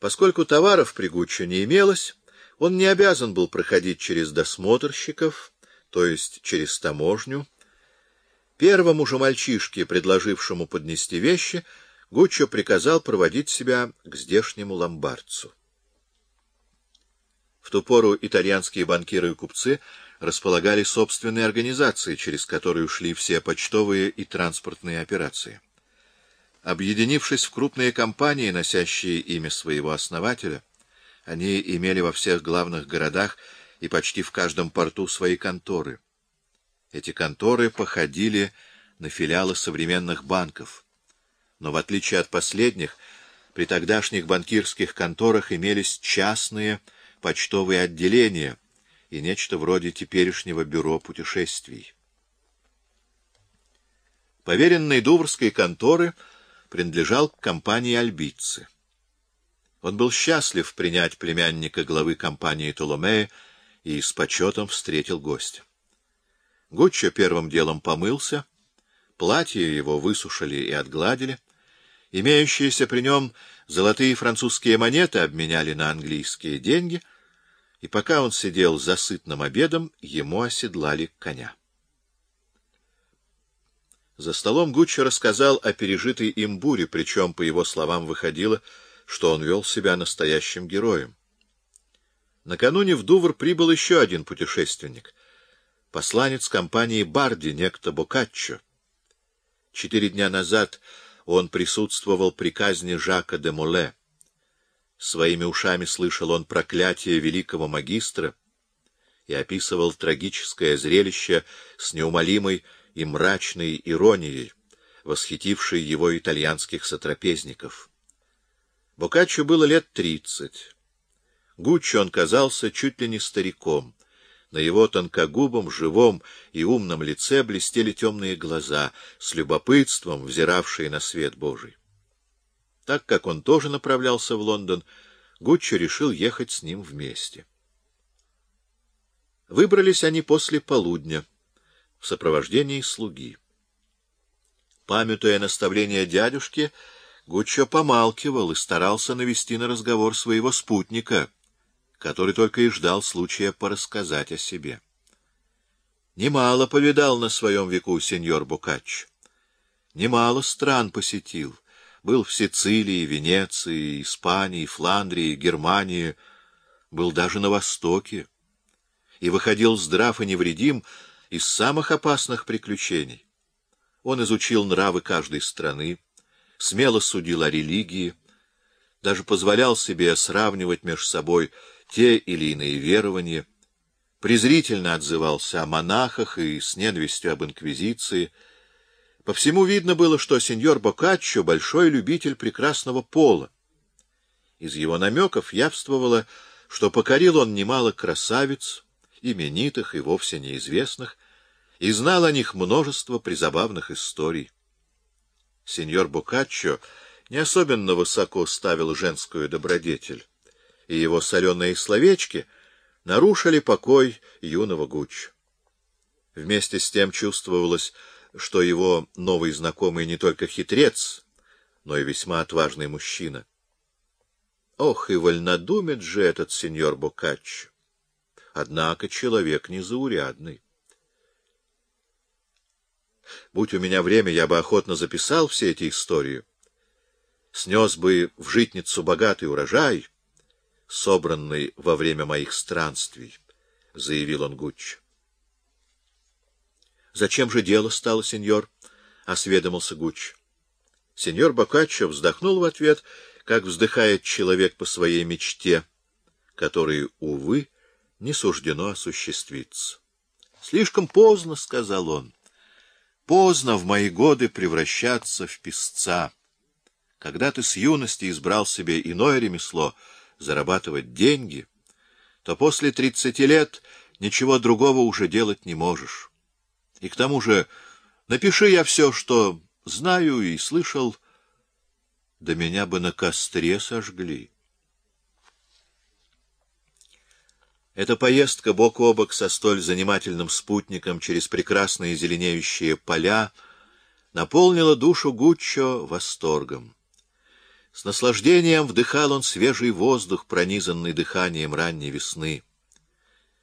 Поскольку товаров при Гуччо не имелось, он не обязан был проходить через досмотрщиков, то есть через таможню. Первому же мальчишке, предложившему поднести вещи, Гуччо приказал проводить себя к здешнему ломбардцу. В ту пору итальянские банкиры и купцы располагали собственной организацией, через которую шли все почтовые и транспортные операции. Объединившись в крупные компании, носящие имя своего основателя, они имели во всех главных городах и почти в каждом порту свои конторы. Эти конторы походили на филиалы современных банков. Но в отличие от последних, при тогдашних банкирских конторах имелись частные почтовые отделения и нечто вроде теперешнего бюро путешествий. Поверенный Дуврской конторы принадлежал к компании «Альбицы». Он был счастлив принять племянника главы компании Толомея и с почетом встретил гостя. Гуччо первым делом помылся, платье его высушили и отгладили, имеющиеся при нем золотые французские монеты обменяли на английские деньги, и пока он сидел за сытным обедом, ему оседлали коня. За столом Гуччо рассказал о пережитой им буре, причем, по его словам, выходило, что он вел себя настоящим героем. Накануне в Дувр прибыл еще один путешественник, посланец компании «Барди», некто Бокаччо. Четыре дня назад он присутствовал при казни Жака де Моле. Своими ушами слышал он проклятие великого магистра и описывал трагическое зрелище с неумолимой и мрачной иронией, восхитившей его итальянских сотрапезников. Бокаччо было лет тридцать. Гуччо он казался чуть ли не стариком. На его тонкогубом, живом и умном лице блестели темные глаза, с любопытством взиравшие на свет Божий. Так как он тоже направлялся в Лондон, Гуччо решил ехать с ним вместе. Выбрались они после полудня в сопровождении слуги. Памятуя наставление дядюшки, Гуччо помалкивал и старался навести на разговор своего спутника, который только и ждал случая порассказать о себе. Немало повидал на своем веку сеньор Букач. Немало стран посетил. Был в Сицилии, Венеции, Испании, Фландрии, Германии. Был даже на Востоке. И выходил здрав и невредим из самых опасных приключений. Он изучил нравы каждой страны, смело судил о религии, даже позволял себе сравнивать между собой те или иные верования, презрительно отзывался о монахах и с ненавистью об инквизиции. По всему видно было, что сеньор Боккаччо — большой любитель прекрасного пола. Из его намеков явствовало, что покорил он немало красавиц, именитых и вовсе неизвестных, и знал о них множество призабавных историй. Сеньор Боккаччо не особенно высоко ставил женскую добродетель, и его соленые словечки нарушили покой юного Гуччо. Вместе с тем чувствовалось, что его новый знакомый не только хитрец, но и весьма отважный мужчина. Ох, и вольнодумец же этот сеньор Боккаччо! Однако человек незаурядный. Будь у меня время, я бы охотно записал все эти истории. Снес бы в житницу богатый урожай, собранный во время моих странствий, — заявил он Гуч. — Зачем же дело стало, сеньор? — осведомился Гуч. Сеньор Бокаччо вздохнул в ответ, как вздыхает человек по своей мечте, которой, увы, не суждено осуществиться. — Слишком поздно, — сказал он. — Поздно в мои годы превращаться в писца. Когда ты с юности избрал себе иное ремесло — зарабатывать деньги, то после тридцати лет ничего другого уже делать не можешь. И к тому же напиши я все, что знаю и слышал, да меня бы на костре сожгли. Эта поездка бок о бок со столь занимательным спутником через прекрасные зеленеющие поля наполнила душу Гуччо восторгом. С наслаждением вдыхал он свежий воздух, пронизанный дыханием ранней весны.